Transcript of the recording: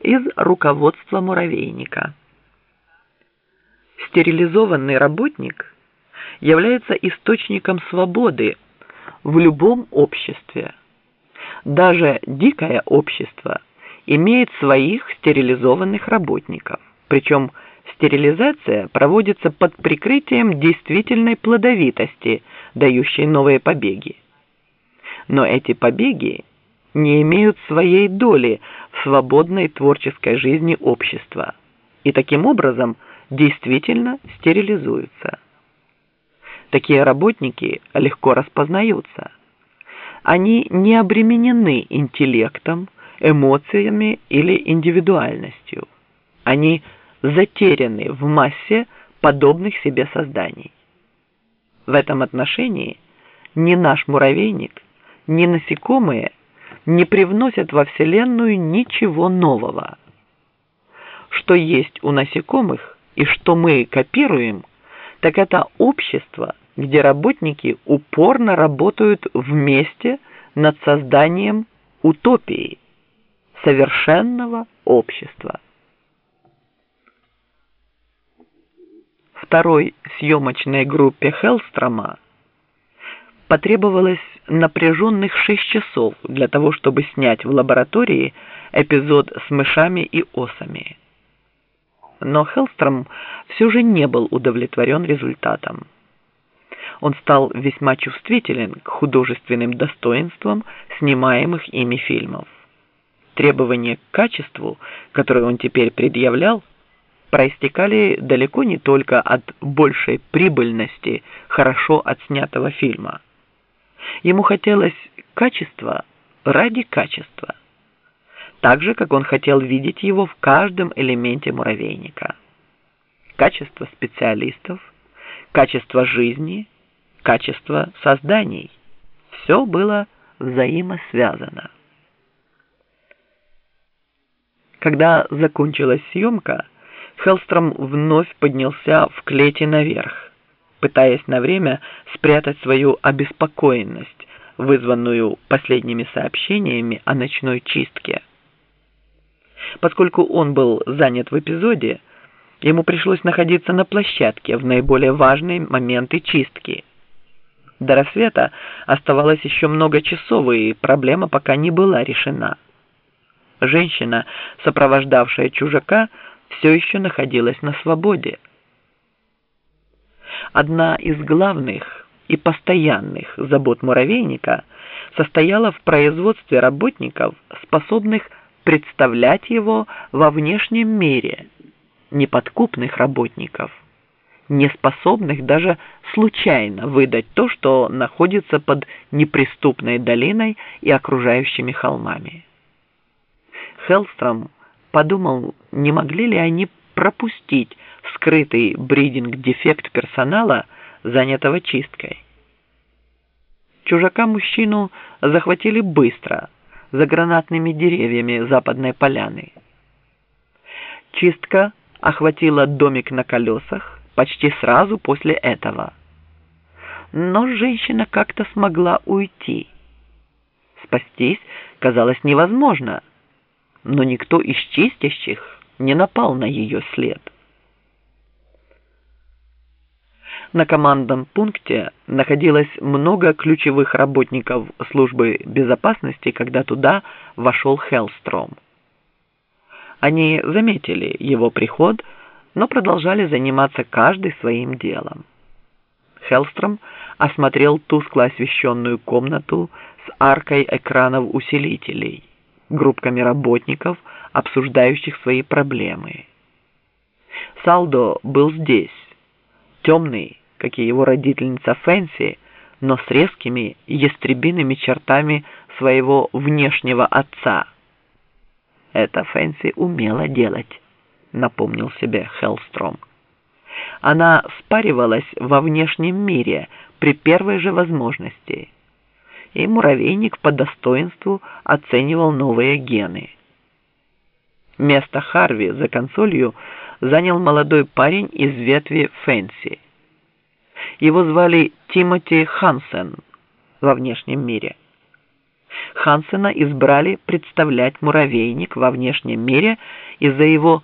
из руководства муравейника. Стерилизованный работник является источником свободы в любом обществе. Даже дикое общество имеет своих стерилизованных работников, причем стерилизация проводится под прикрытием действительной плодовитости, дающей новые побеги. Но эти побеги не имеют своей доли свободной творческой жизни общества и таким образом действительно стерилизуются. Такие работники легко распознаются. Они не обременены интеллектом, эмоциями или индивидуальностью. Они затеряны в массе подобных себе созданий. В этом отношении ни наш муравейник, ни насекомые не привносят во Вселенную ничего нового. Что есть у насекомых и что мы копируем, так это общество, где работники упорно работают вместе над созданием утопии, совершенного общества. Второй съемочной группе Хеллстрома потребовалось напряженных шесть часов для того, чтобы снять в лаборатории эпизод с мышами и осами. Но Хеллстром все же не был удовлетворен результатом. Он стал весьма чувствителен к художественным достоинствам снимаемых ими фильмов. Требования к качеству, которые он теперь предъявлял, проистекали далеко не только от большей прибыльности хорошо отснятого фильма – Ему хотелось качества ради качества, так же, как он хотел видеть его в каждом элементе муравейника. Качество специалистов, качество жизни, качество созданий – все было взаимосвязано. Когда закончилась съемка, Хеллстром вновь поднялся в клете наверх пытаясь на время спрятать свою обеспокоенность, вызванную последними сообщениями о ночной чистке. Поскольку он был занят в эпизоде, ему пришлось находиться на площадке в наиболее важные моменты чистки. До рассвета оставалось еще много часов, и проблема пока не была решена. Женщина, сопровождавшая чужака, все еще находилась на свободе одна из главных и постоянных забот муравейника состояла в производстве работников, способных представлять его во внешнем мире, неподкупных работников, не способных даже случайно выдать то, что находится под неприступной долиной и окружающими холмами. Хеллстром подумал, не могли ли они пропустить скрытый бридинг-дефект персонала, занятого чисткой. Чужака-мужчину захватили быстро, за гранатными деревьями западной поляны. Чистка охватила домик на колесах почти сразу после этого. Но женщина как-то смогла уйти. Спастись казалось невозможно, но никто из чистящих не напал на ее след. На командном пункте находилось много ключевых работников службы безопасности, когда туда вошел Хеллстром. Они заметили его приход, но продолжали заниматься каждый своим делом. Хеллстром осмотрел тускло освещенную комнату с аркой экранов усилителей, группками работников, обсуждающих свои проблемы. Салдо был здесь, темный, как и его родительница Фэнси, но с резкими ястребиными чертами своего внешнего отца. Это Фэнси умела делать, напомнил себе Хеллстром. Она спаривалась во внешнем мире при первой же возможности, и муравейник по достоинству оценивал новые гены. Место Харви за консолью занял молодой парень из ветви Фэнси. Его звали Тимоти Хансен во внешнем мире. Хансена избрали представлять муравейник во внешнем мире из-за его